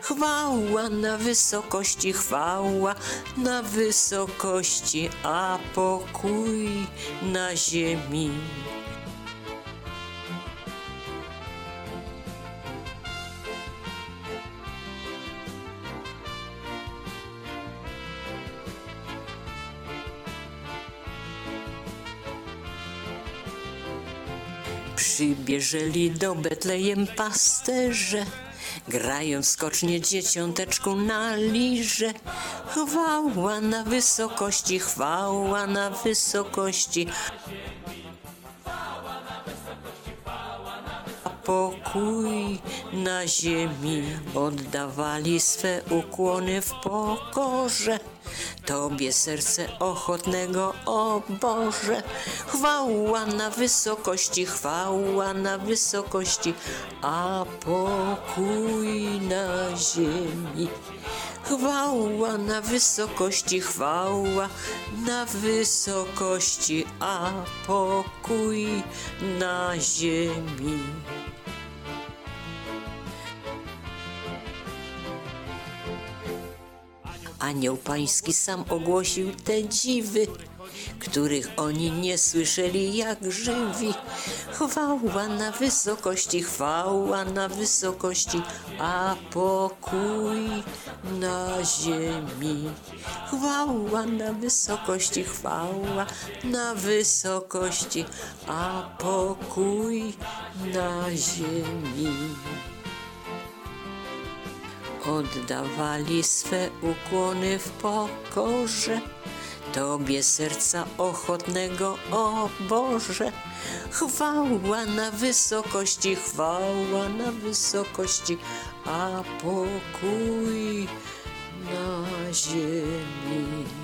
Chwała na wysokości, chwała na wysokości, a pokój na ziemi. Przybierzeli do Betlejem pasterze, grają skocznie dzieciąteczku na lirze. Chwała na wysokości, chwała na wysokości. Pokój na ziemi oddawali swe ukłony w pokorze. Tobie serce ochotnego, o Boże, chwała na wysokości, chwała na wysokości, a pokój na ziemi. Chwała na wysokości, chwała na wysokości, a pokój na ziemi. Anioł pański sam ogłosił te dziwy, których oni nie słyszeli jak żywi. Chwała na wysokości, chwała na wysokości, a pokój na ziemi. Chwała na wysokości, chwała na wysokości, a pokój na ziemi oddawali swe ukłony w pokorze. Tobie serca ochotnego, o Boże, chwała na wysokości, chwała na wysokości, a pokój na ziemi.